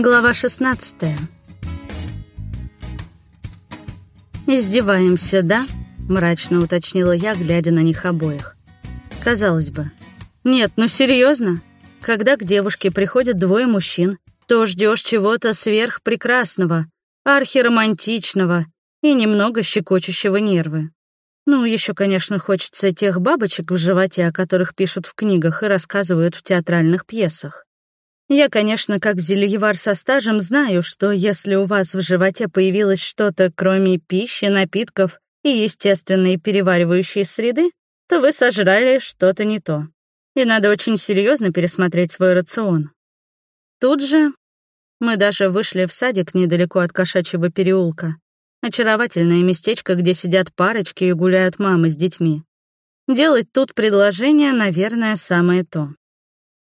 Глава 16 «Издеваемся, да?» — мрачно уточнила я, глядя на них обоих. Казалось бы. Нет, ну серьезно? Когда к девушке приходят двое мужчин, то ждешь чего-то сверхпрекрасного, архиромантичного и немного щекочущего нервы. Ну, еще, конечно, хочется тех бабочек в животе, о которых пишут в книгах и рассказывают в театральных пьесах. Я, конечно, как зельевар со стажем знаю, что если у вас в животе появилось что-то, кроме пищи, напитков и естественной переваривающей среды, то вы сожрали что-то не то. И надо очень серьезно пересмотреть свой рацион. Тут же мы даже вышли в садик недалеко от кошачьего переулка. Очаровательное местечко, где сидят парочки и гуляют мамы с детьми. Делать тут предложение, наверное, самое то.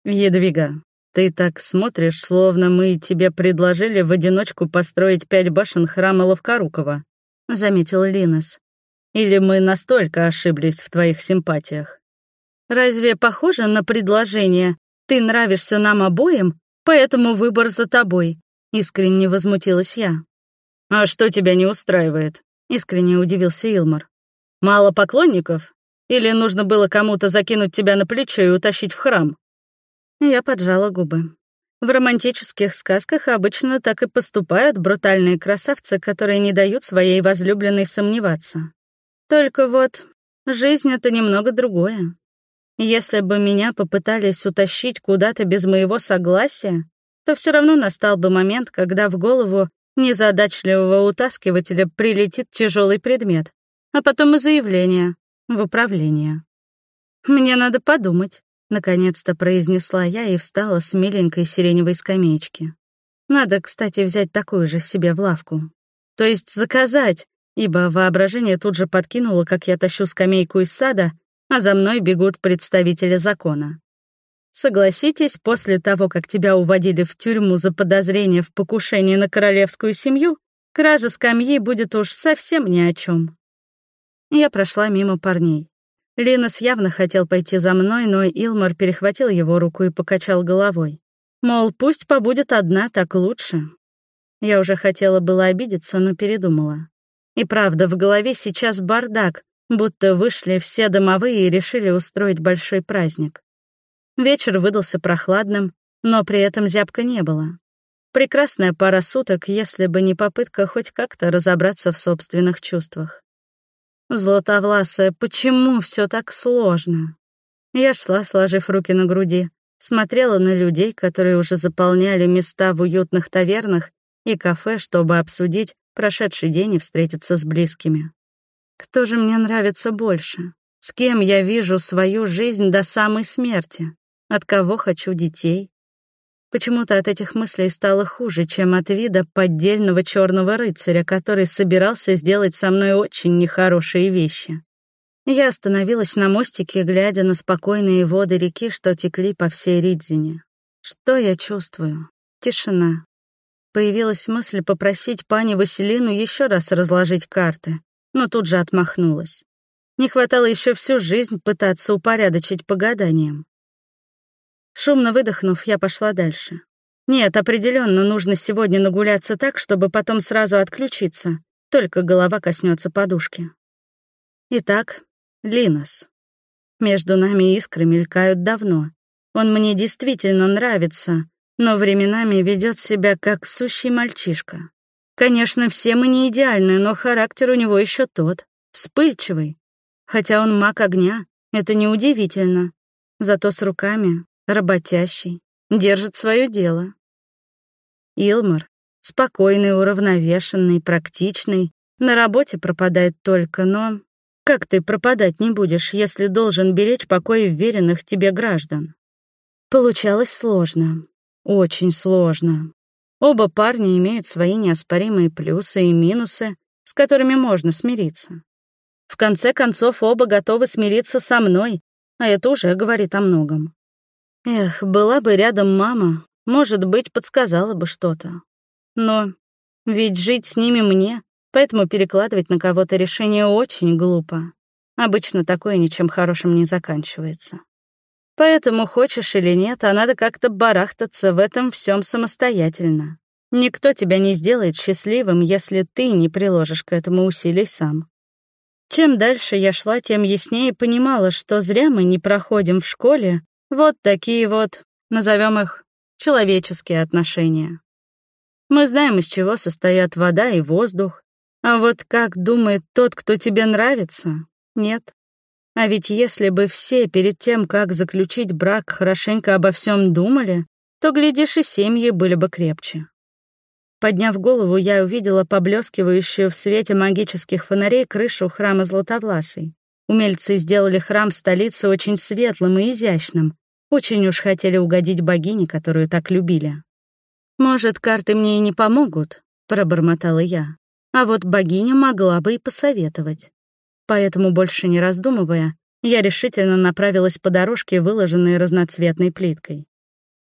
«Едвига, ты так смотришь, словно мы тебе предложили в одиночку построить пять башен храма Ловкорукова», — заметил Линос. «Или мы настолько ошиблись в твоих симпатиях? Разве похоже на предложение «ты нравишься нам обоим, поэтому выбор за тобой», — искренне возмутилась я. «А что тебя не устраивает?» — искренне удивился Илмар. «Мало поклонников? Или нужно было кому-то закинуть тебя на плечо и утащить в храм?» Я поджала губы. В романтических сказках обычно так и поступают брутальные красавцы, которые не дают своей возлюбленной сомневаться. Только вот жизнь — это немного другое. Если бы меня попытались утащить куда-то без моего согласия, то все равно настал бы момент, когда в голову незадачливого утаскивателя прилетит тяжелый предмет, а потом и заявление в управление. Мне надо подумать. Наконец-то произнесла я и встала с миленькой сиреневой скамеечки. Надо, кстати, взять такую же себе в лавку. То есть заказать, ибо воображение тут же подкинуло, как я тащу скамейку из сада, а за мной бегут представители закона. Согласитесь, после того, как тебя уводили в тюрьму за подозрение в покушении на королевскую семью, кража скамьи будет уж совсем ни о чем. Я прошла мимо парней. Линос явно хотел пойти за мной, но Илмар перехватил его руку и покачал головой. Мол, пусть побудет одна, так лучше. Я уже хотела было обидеться, но передумала. И правда, в голове сейчас бардак, будто вышли все домовые и решили устроить большой праздник. Вечер выдался прохладным, но при этом зябка не было. Прекрасная пара суток, если бы не попытка хоть как-то разобраться в собственных чувствах. Златовласая, почему все так сложно? Я шла, сложив руки на груди, смотрела на людей, которые уже заполняли места в уютных тавернах и кафе, чтобы обсудить прошедший день и встретиться с близкими. Кто же мне нравится больше? С кем я вижу свою жизнь до самой смерти? От кого хочу детей? Почему-то от этих мыслей стало хуже, чем от вида поддельного черного рыцаря, который собирался сделать со мной очень нехорошие вещи. Я остановилась на мостике, глядя на спокойные воды реки, что текли по всей Ридзине. Что я чувствую? Тишина. Появилась мысль попросить пани Василину еще раз разложить карты, но тут же отмахнулась. Не хватало еще всю жизнь пытаться упорядочить по гаданиям. Шумно выдохнув, я пошла дальше. Нет, определенно нужно сегодня нагуляться так, чтобы потом сразу отключиться, только голова коснется подушки. Итак, Линос. Между нами искры мелькают давно. Он мне действительно нравится, но временами ведет себя как сущий мальчишка. Конечно, все мы не идеальны, но характер у него еще тот, вспыльчивый. Хотя он маг огня, это неудивительно. Зато с руками работящий, держит свое дело. Илмар — спокойный, уравновешенный, практичный, на работе пропадает только, но... Как ты пропадать не будешь, если должен беречь покой веренных тебе граждан? Получалось сложно. Очень сложно. Оба парня имеют свои неоспоримые плюсы и минусы, с которыми можно смириться. В конце концов, оба готовы смириться со мной, а это уже говорит о многом. Эх, была бы рядом мама, может быть, подсказала бы что-то. Но ведь жить с ними мне, поэтому перекладывать на кого-то решение очень глупо. Обычно такое ничем хорошим не заканчивается. Поэтому, хочешь или нет, а надо как-то барахтаться в этом всем самостоятельно. Никто тебя не сделает счастливым, если ты не приложишь к этому усилий сам. Чем дальше я шла, тем яснее понимала, что зря мы не проходим в школе вот такие вот, назовем их, человеческие отношения. Мы знаем, из чего состоят вода и воздух, а вот как думает тот, кто тебе нравится, нет. А ведь если бы все перед тем, как заключить брак, хорошенько обо всем думали, то, глядишь, и семьи были бы крепче. Подняв голову, я увидела поблескивающую в свете магических фонарей крышу храма Златовласой. Умельцы сделали храм столицы очень светлым и изящным. Очень уж хотели угодить богине, которую так любили. «Может, карты мне и не помогут», — пробормотала я. «А вот богиня могла бы и посоветовать». Поэтому, больше не раздумывая, я решительно направилась по дорожке, выложенной разноцветной плиткой.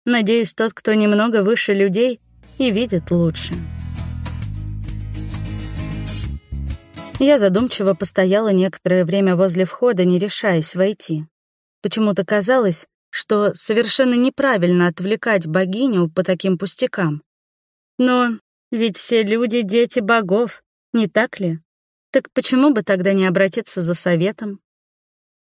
Надеюсь, тот, кто немного выше людей, и видит лучше. Я задумчиво постояла некоторое время возле входа, не решаясь войти. Почему-то казалось, что совершенно неправильно отвлекать богиню по таким пустякам. Но ведь все люди — дети богов, не так ли? Так почему бы тогда не обратиться за советом?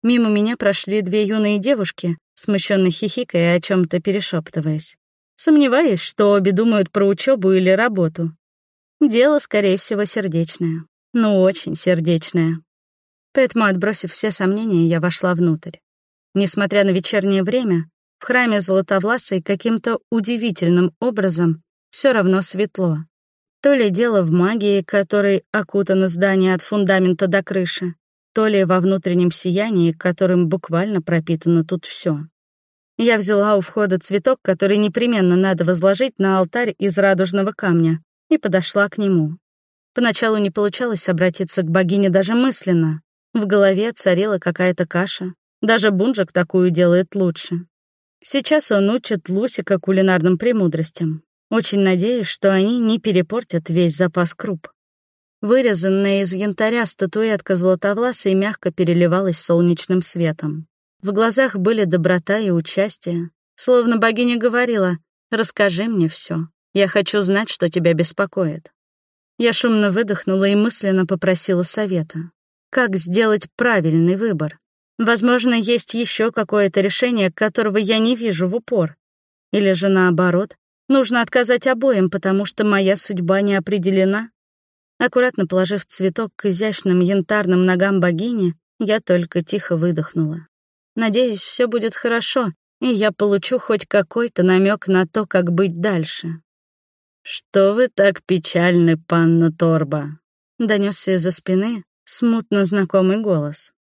Мимо меня прошли две юные девушки, смущенно хихикая о чем то перешептываясь. Сомневаюсь, что обе думают про учебу или работу. Дело, скорее всего, сердечное. Ну, очень сердечное. Поэтому, отбросив все сомнения, я вошла внутрь. Несмотря на вечернее время, в храме Золотовласой каким-то удивительным образом все равно светло. То ли дело в магии, которой окутано здание от фундамента до крыши, то ли во внутреннем сиянии, которым буквально пропитано тут все. Я взяла у входа цветок, который непременно надо возложить на алтарь из радужного камня, и подошла к нему. Поначалу не получалось обратиться к богине даже мысленно. В голове царила какая-то каша. Даже Бунжик такую делает лучше. Сейчас он учит Лусика кулинарным премудростям. Очень надеюсь, что они не перепортят весь запас круп. Вырезанная из янтаря статуэтка золотовласой мягко переливалась солнечным светом. В глазах были доброта и участие. Словно богиня говорила, «Расскажи мне все. Я хочу знать, что тебя беспокоит». Я шумно выдохнула и мысленно попросила совета. Как сделать правильный выбор? Возможно, есть еще какое-то решение, которого я не вижу в упор. Или же наоборот, Нужно отказать обоим, потому что моя судьба не определена. Аккуратно положив цветок к изящным янтарным ногам богини, я только тихо выдохнула. Надеюсь, все будет хорошо, и я получу хоть какой-то намек на то, как быть дальше. «Что вы так печальны, панна Торба?» — донесся из-за спины смутно знакомый голос.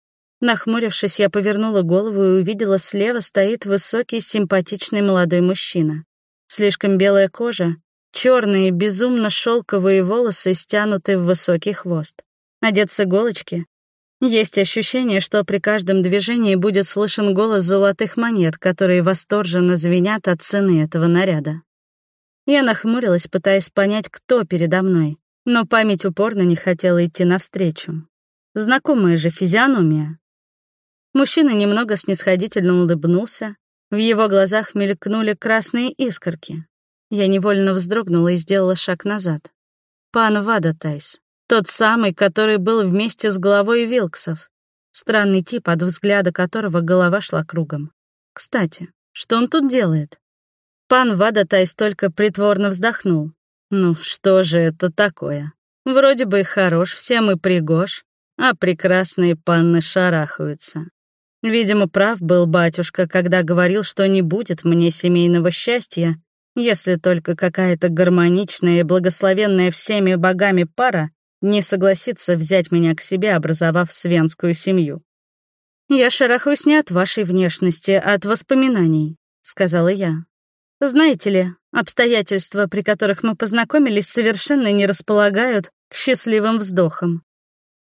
Нахмурившись, я повернула голову и увидела, слева стоит высокий, симпатичный молодой мужчина. Слишком белая кожа, черные, безумно шелковые волосы стянуты в высокий хвост. Одет с иголочки. Есть ощущение, что при каждом движении будет слышен голос золотых монет, которые восторженно звенят от цены этого наряда. Я нахмурилась, пытаясь понять, кто передо мной, но память упорно не хотела идти навстречу. Знакомая же физиономия. Мужчина немного снисходительно улыбнулся, в его глазах мелькнули красные искорки. Я невольно вздрогнула и сделала шаг назад. Пан Вадатайс, тот самый, который был вместе с главой Вилксов. Странный тип, от взгляда которого голова шла кругом. Кстати, что он тут делает? Пан Вадатайс только притворно вздохнул. Ну, что же это такое? Вроде бы хорош всем и пригож, а прекрасные панны шарахаются. Видимо, прав был батюшка, когда говорил, что не будет мне семейного счастья, если только какая-то гармоничная и благословенная всеми богами пара не согласится взять меня к себе, образовав свенскую семью. «Я шарахаюсь не от вашей внешности, а от воспоминаний», — сказала я. «Знаете ли, обстоятельства, при которых мы познакомились, совершенно не располагают к счастливым вздохам».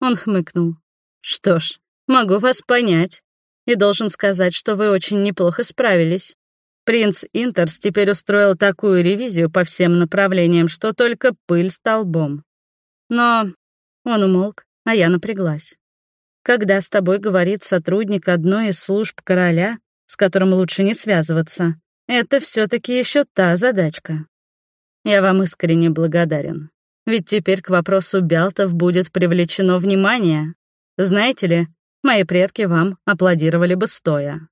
Он хмыкнул. «Что ж, могу вас понять и должен сказать, что вы очень неплохо справились. Принц Интерс теперь устроил такую ревизию по всем направлениям, что только пыль столбом. Но он умолк, а я напряглась. Когда с тобой говорит сотрудник одной из служб короля, с которым лучше не связываться, это все таки еще та задачка. Я вам искренне благодарен. Ведь теперь к вопросу Бялтов будет привлечено внимание. Знаете ли, мои предки вам аплодировали бы стоя.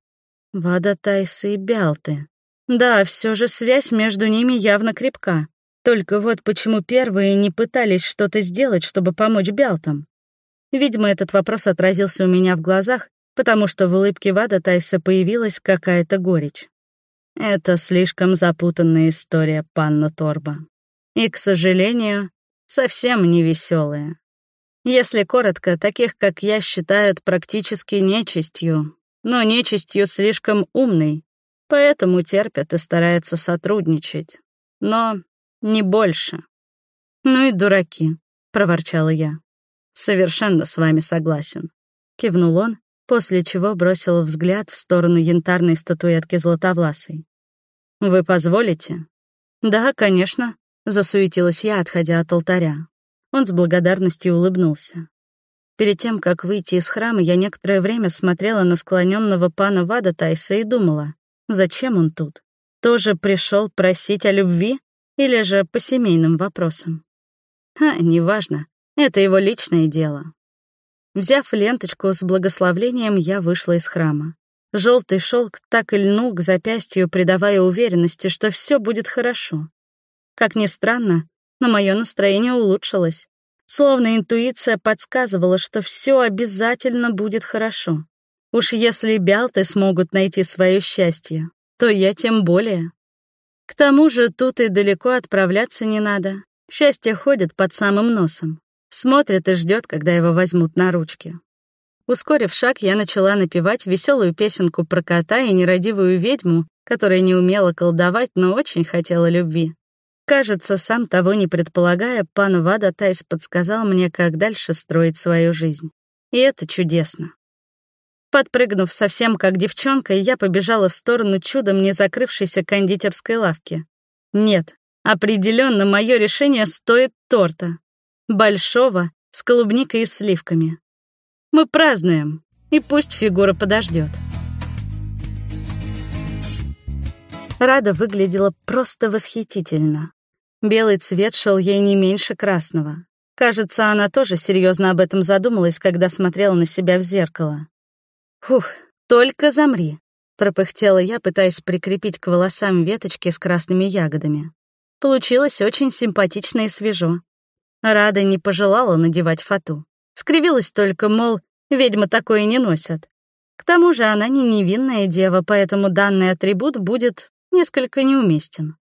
Вада Тайсы и Бялты. Да, все же связь между ними явно крепка. Только вот почему первые не пытались что-то сделать, чтобы помочь Бялтам? Видимо, этот вопрос отразился у меня в глазах, потому что в улыбке Вада Тайса появилась какая-то горечь. Это слишком запутанная история, панна Торба. И, к сожалению, совсем не веселая. Если коротко, таких, как я, считают практически нечистью, но нечистью слишком умной, поэтому терпят и стараются сотрудничать. Но не больше. «Ну и дураки», — проворчала я. «Совершенно с вами согласен», — кивнул он, после чего бросил взгляд в сторону янтарной статуэтки Златовласой. «Вы позволите?» «Да, конечно», — засуетилась я, отходя от алтаря. Он с благодарностью улыбнулся. Перед тем, как выйти из храма, я некоторое время смотрела на склоненного пана Вада Тайса и думала, зачем он тут? Тоже пришел просить о любви или же по семейным вопросам? А, неважно, это его личное дело. Взяв ленточку с благословлением, я вышла из храма. Желтый шелк так и льнул к запястью, придавая уверенности, что все будет хорошо. Как ни странно, но мое настроение улучшилось. Словно интуиция подсказывала, что все обязательно будет хорошо. Уж если бялты смогут найти свое счастье, то я тем более. К тому же тут и далеко отправляться не надо. Счастье ходит под самым носом. Смотрит и ждет, когда его возьмут на ручки. Ускорив шаг, я начала напевать веселую песенку про кота и нерадивую ведьму, которая не умела колдовать, но очень хотела любви. Кажется, сам того не предполагая, пан Вада Тайс подсказал мне, как дальше строить свою жизнь. И это чудесно. Подпрыгнув совсем как девчонка, я побежала в сторону чудом не закрывшейся кондитерской лавки. Нет, определенно мое решение стоит торта. Большого, с клубникой и сливками. Мы празднуем, и пусть фигура подождет. Рада выглядела просто восхитительно. Белый цвет шел ей не меньше красного. Кажется, она тоже серьезно об этом задумалась, когда смотрела на себя в зеркало. «Фух, только замри», — пропыхтела я, пытаясь прикрепить к волосам веточки с красными ягодами. Получилось очень симпатично и свежо. Рада не пожелала надевать фату. Скривилась только, мол, ведьмы такое не носят. К тому же она не невинная дева, поэтому данный атрибут будет несколько неуместен.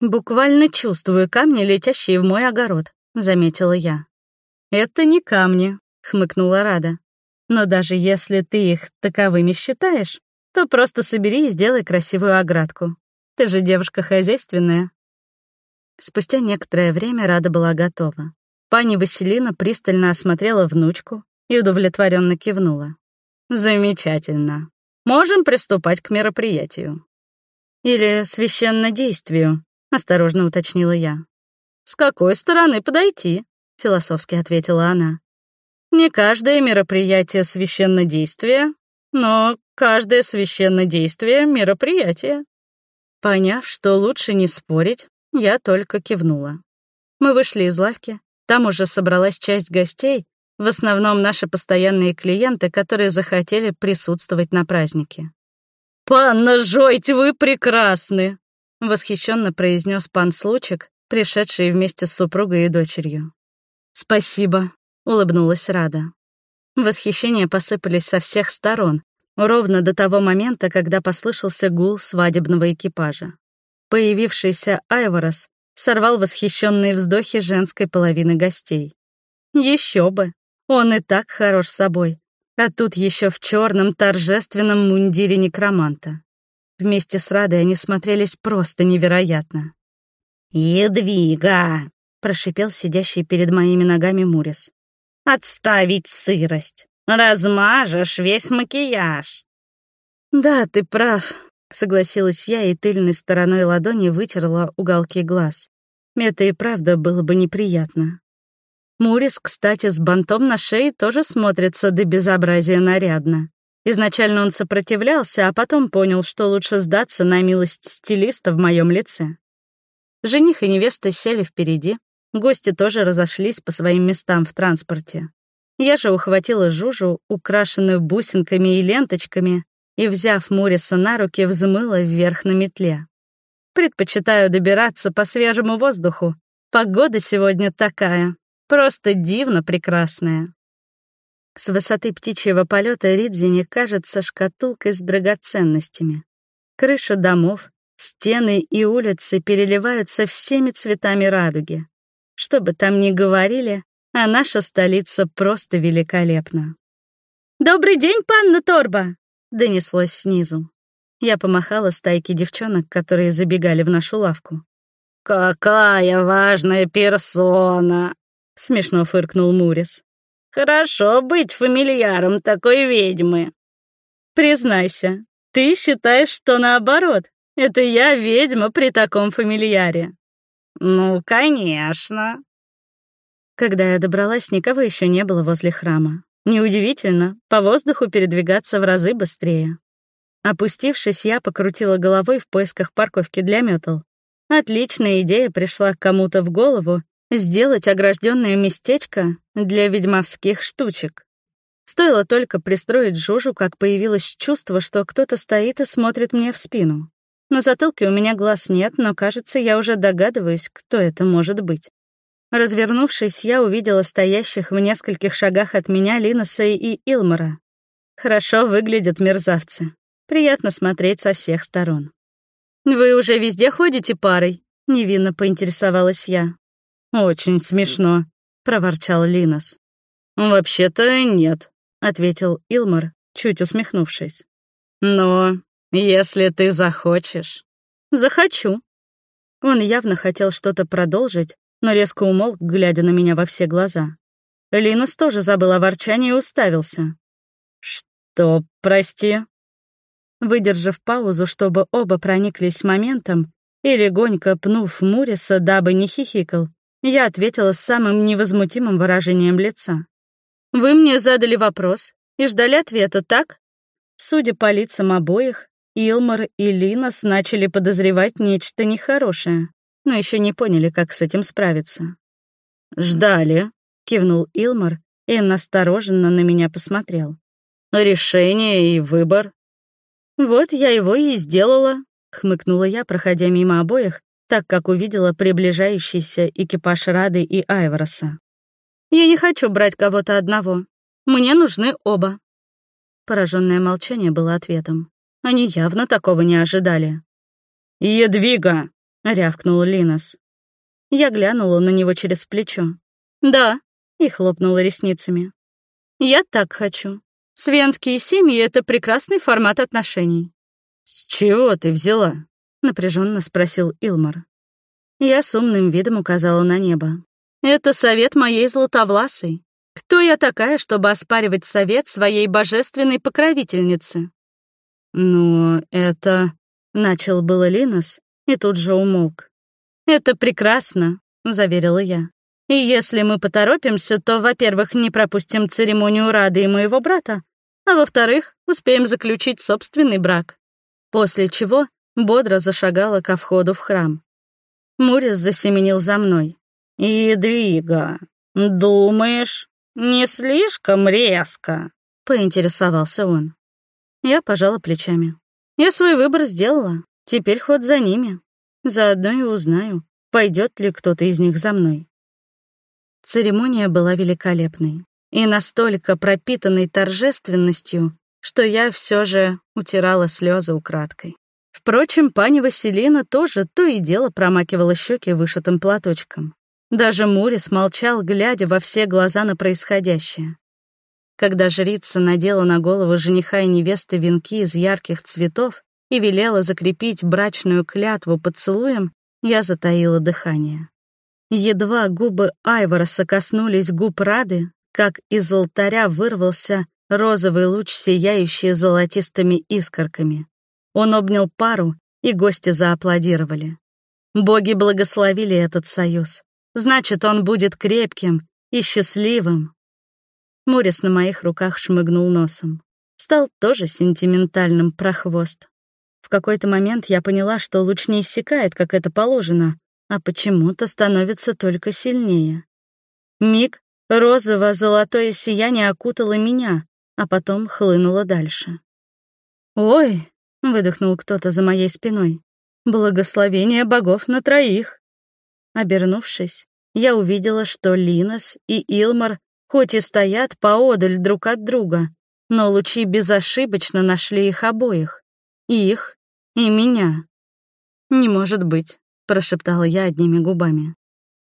«Буквально чувствую камни, летящие в мой огород», — заметила я. «Это не камни», — хмыкнула Рада. «Но даже если ты их таковыми считаешь, то просто собери и сделай красивую оградку. Ты же девушка хозяйственная». Спустя некоторое время Рада была готова. Пани Василина пристально осмотрела внучку и удовлетворенно кивнула. «Замечательно. Можем приступать к мероприятию». «Или священнодействию», — осторожно уточнила я. «С какой стороны подойти?» — философски ответила она. «Не каждое мероприятие — священнодействие, но каждое священнодействие — мероприятие». Поняв, что лучше не спорить, я только кивнула. Мы вышли из лавки, там уже собралась часть гостей, в основном наши постоянные клиенты, которые захотели присутствовать на празднике. «Панна Жойт, вы прекрасны!» — восхищенно произнес пан Случик, пришедший вместе с супругой и дочерью. «Спасибо», — улыбнулась Рада. Восхищения посыпались со всех сторон, ровно до того момента, когда послышался гул свадебного экипажа. Появившийся Айворос сорвал восхищенные вздохи женской половины гостей. Еще бы, он и так хорош собой, а тут еще в черном торжественном мундире некроманта. Вместе с Радой они смотрелись просто невероятно. «Едвига!» — прошипел сидящий перед моими ногами Мурис. «Отставить сырость! Размажешь весь макияж!» «Да, ты прав», — согласилась я и тыльной стороной ладони вытерла уголки глаз. Это и правда было бы неприятно. Мурис, кстати, с бантом на шее тоже смотрится до безобразия нарядно. Изначально он сопротивлялся, а потом понял, что лучше сдаться на милость стилиста в моем лице. Жених и невеста сели впереди, гости тоже разошлись по своим местам в транспорте. Я же ухватила Жужу, украшенную бусинками и ленточками, и, взяв Муриса на руки, взмыла вверх на метле. Предпочитаю добираться по свежему воздуху. Погода сегодня такая, просто дивно прекрасная. С высоты птичьего полета Ридзини кажется шкатулкой с драгоценностями. Крыши домов, стены и улицы переливаются всеми цветами радуги. Что бы там ни говорили, а наша столица просто великолепна. «Добрый день, панна Торба!» — донеслось снизу. Я помахала стайке девчонок, которые забегали в нашу лавку. «Какая важная персона!» — смешно фыркнул Мурис. Хорошо быть фамильяром такой ведьмы. Признайся, ты считаешь, что наоборот. Это я ведьма при таком фамильяре. Ну, конечно. Когда я добралась, никого еще не было возле храма. Неудивительно, по воздуху передвигаться в разы быстрее. Опустившись, я покрутила головой в поисках парковки для метал. Отличная идея пришла кому-то в голову, сделать огражденное местечко для ведьмовских штучек. Стоило только пристроить Жужу, как появилось чувство, что кто-то стоит и смотрит мне в спину. На затылке у меня глаз нет, но, кажется, я уже догадываюсь, кто это может быть. Развернувшись, я увидела стоящих в нескольких шагах от меня Линоса и Илмара. Хорошо выглядят мерзавцы. Приятно смотреть со всех сторон. «Вы уже везде ходите парой?» — невинно поинтересовалась я. «Очень смешно», — проворчал Линос. «Вообще-то нет», — ответил Илмар, чуть усмехнувшись. «Но если ты захочешь...» «Захочу». Он явно хотел что-то продолжить, но резко умолк, глядя на меня во все глаза. Линус тоже забыл о ворчании и уставился. «Что, прости?» Выдержав паузу, чтобы оба прониклись моментом, и легонько пнув Муриса, дабы не хихикал, я ответила с самым невозмутимым выражением лица. «Вы мне задали вопрос и ждали ответа, так?» Судя по лицам обоих, Илмар и Линос начали подозревать нечто нехорошее, но еще не поняли, как с этим справиться. «Ждали», — кивнул Илмар и настороженно на меня посмотрел. «Решение и выбор». «Вот я его и сделала», — хмыкнула я, проходя мимо обоих так как увидела приближающийся экипаж Рады и Айвороса. «Я не хочу брать кого-то одного. Мне нужны оба». Пораженное молчание было ответом. Они явно такого не ожидали. «Едвига!» — рявкнул Линос. Я глянула на него через плечо. «Да», — и хлопнула ресницами. «Я так хочу. Свенские семьи — это прекрасный формат отношений». «С чего ты взяла?» — напряженно спросил Илмар. Я с умным видом указала на небо. «Это совет моей златовласой. Кто я такая, чтобы оспаривать совет своей божественной покровительницы?» «Ну, это...» — начал было Линос и тут же умолк. «Это прекрасно», — заверила я. «И если мы поторопимся, то, во-первых, не пропустим церемонию Рады и моего брата, а во-вторых, успеем заключить собственный брак». После чего бодро зашагала ко входу в храм. Мурис засеменил за мной. «Едвига, думаешь, не слишком резко?» — поинтересовался он. Я пожала плечами. Я свой выбор сделала, теперь ход за ними. Заодно и узнаю, пойдет ли кто-то из них за мной. Церемония была великолепной и настолько пропитанной торжественностью, что я все же утирала слезы украдкой. Впрочем, пани Василина тоже то и дело промакивала щеки вышитым платочком. Даже Мурис молчал, глядя во все глаза на происходящее. Когда жрица надела на голову жениха и невесты венки из ярких цветов и велела закрепить брачную клятву поцелуем, я затаила дыхание. Едва губы Айвороса коснулись губ Рады, как из алтаря вырвался розовый луч, сияющий золотистыми искорками. Он обнял пару, и гости зааплодировали. Боги благословили этот союз. Значит, он будет крепким и счастливым. Морис на моих руках шмыгнул носом. стал тоже сентиментальным прохвост. В какой-то момент я поняла, что луч не иссякает, как это положено, а почему-то становится только сильнее. Миг розово-золотое сияние окутало меня, а потом хлынуло дальше. «Ой!» — выдохнул кто-то за моей спиной. «Благословение богов на троих!» Обернувшись, я увидела, что Линос и Илмар хоть и стоят поодаль друг от друга, но лучи безошибочно нашли их обоих. Их и меня. «Не может быть», — прошептала я одними губами.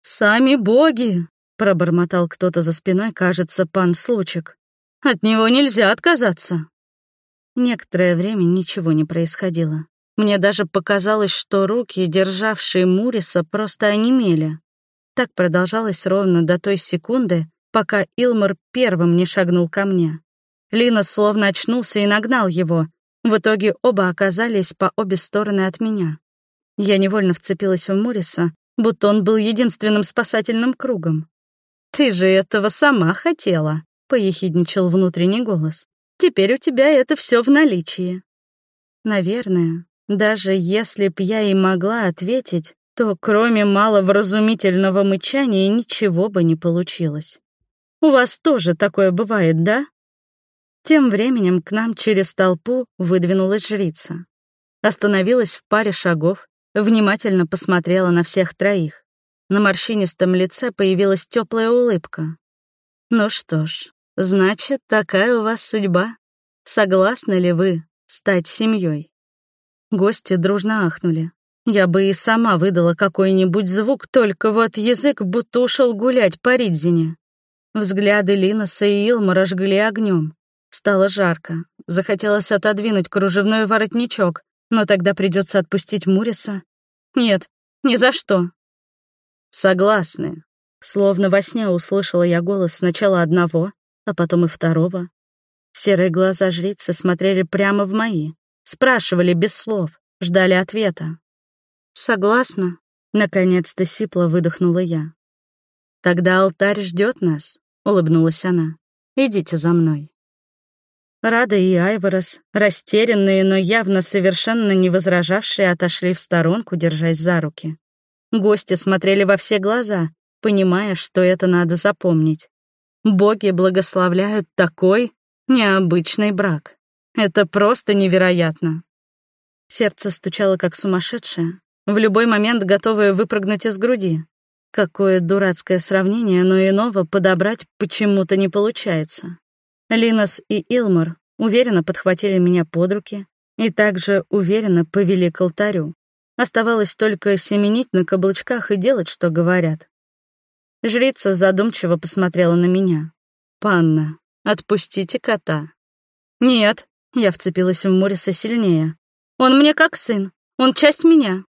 «Сами боги!» — пробормотал кто-то за спиной, кажется, пан Случик. «От него нельзя отказаться!» Некоторое время ничего не происходило. Мне даже показалось, что руки, державшие Муриса, просто онемели. Так продолжалось ровно до той секунды, пока Илмар первым не шагнул ко мне. Лина словно очнулся и нагнал его. В итоге оба оказались по обе стороны от меня. Я невольно вцепилась в Муриса, будто он был единственным спасательным кругом. «Ты же этого сама хотела», — поехидничал внутренний голос. «Теперь у тебя это все в наличии». Наверное, даже если б я и могла ответить, то кроме маловразумительного мычания ничего бы не получилось. У вас тоже такое бывает, да?» Тем временем к нам через толпу выдвинулась жрица. Остановилась в паре шагов, внимательно посмотрела на всех троих. На морщинистом лице появилась теплая улыбка. «Ну что ж, значит, такая у вас судьба. Согласны ли вы стать семьей? Гости дружно ахнули. Я бы и сама выдала какой-нибудь звук, только вот язык будто ушел гулять по Ридзине. Взгляды Линоса и Илмара жгли огнем. Стало жарко. Захотелось отодвинуть кружевной воротничок, но тогда придется отпустить Муриса. Нет, ни за что. Согласны. Словно во сне услышала я голос сначала одного, а потом и второго. Серые глаза жрицы смотрели прямо в мои, спрашивали без слов, ждали ответа. «Согласна», — наконец-то сипло выдохнула я. «Тогда алтарь ждет нас», — улыбнулась она. «Идите за мной». Рада и Айворос, растерянные, но явно совершенно не возражавшие, отошли в сторонку, держась за руки. Гости смотрели во все глаза, понимая, что это надо запомнить. Боги благословляют такой необычный брак. Это просто невероятно. Сердце стучало как сумасшедшее, в любой момент готовое выпрыгнуть из груди. Какое дурацкое сравнение, но иного подобрать почему-то не получается. Линос и Илмар уверенно подхватили меня под руки и также уверенно повели к алтарю. Оставалось только семенить на каблучках и делать, что говорят. Жрица задумчиво посмотрела на меня. «Панна, отпустите кота». «Нет», — я вцепилась в Мориса сильнее. «Он мне как сын, он часть меня».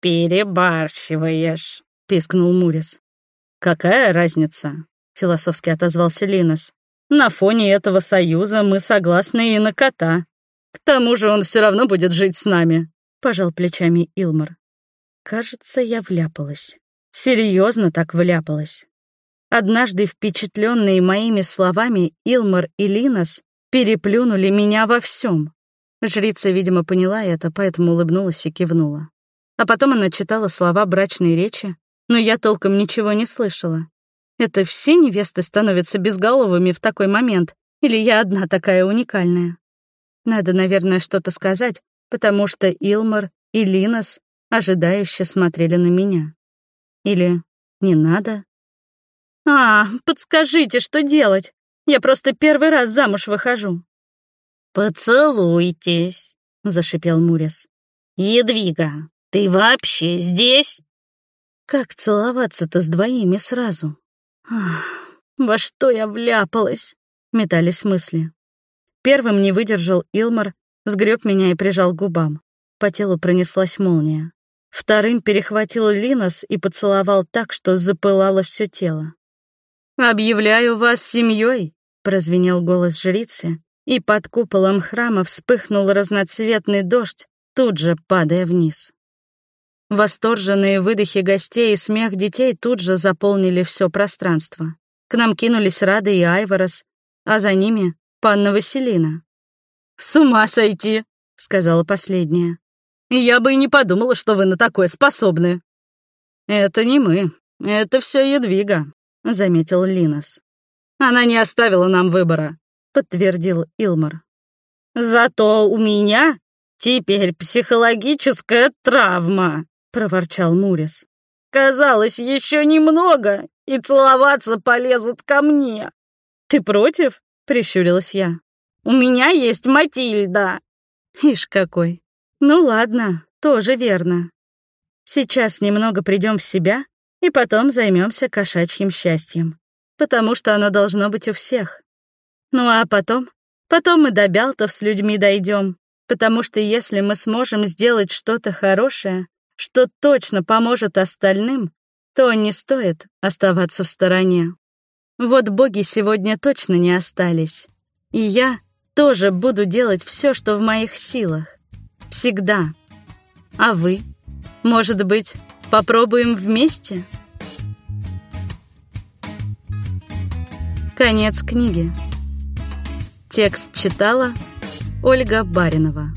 «Перебарщиваешь», — пискнул Мурис. «Какая разница?» — философски отозвался Линос. «На фоне этого союза мы согласны и на кота. К тому же он все равно будет жить с нами», — пожал плечами Илмар. Кажется, я вляпалась. Серьезно так вляпалась. Однажды, впечатленные моими словами, Илмар и Линос переплюнули меня во всем. Жрица, видимо, поняла это, поэтому улыбнулась и кивнула. А потом она читала слова брачной речи, но я толком ничего не слышала. Это все невесты становятся безголовыми в такой момент, или я одна такая уникальная? Надо, наверное, что-то сказать, потому что Илмар и Линос ожидающе смотрели на меня. Или не надо? «А, подскажите, что делать? Я просто первый раз замуж выхожу». «Поцелуйтесь», — зашипел Мурис. «Едвига, ты вообще здесь?» Как целоваться-то с двоими сразу? Ах, во что я вляпалась? Метались мысли. Первым не выдержал Илмар, сгреб меня и прижал к губам. По телу пронеслась молния. Вторым перехватил Линос и поцеловал так, что запылало все тело. «Объявляю вас семьей, прозвенел голос жрицы, и под куполом храма вспыхнул разноцветный дождь, тут же падая вниз. Восторженные выдохи гостей и смех детей тут же заполнили все пространство. К нам кинулись Рада и Айворос, а за ними — панна Василина. «С ума сойти!» — сказала последняя. «Я бы и не подумала, что вы на такое способны». «Это не мы, это все Едвига», — заметил Линос. «Она не оставила нам выбора», — подтвердил Илмар. «Зато у меня теперь психологическая травма», — проворчал Мурис. «Казалось, еще немного, и целоваться полезут ко мне». «Ты против?» — прищурилась я. «У меня есть Матильда». «Ишь какой! Ну ладно, тоже верно. Сейчас немного придем в себя и потом займемся кошачьим счастьем, потому что оно должно быть у всех. Ну а потом, потом мы до Бялтов с людьми дойдем, потому что если мы сможем сделать что-то хорошее, что точно поможет остальным, то не стоит оставаться в стороне. Вот боги сегодня точно не остались. И я тоже буду делать все, что в моих силах. Всегда. А вы? Может быть, попробуем вместе? Конец книги. Текст читала Ольга Баринова.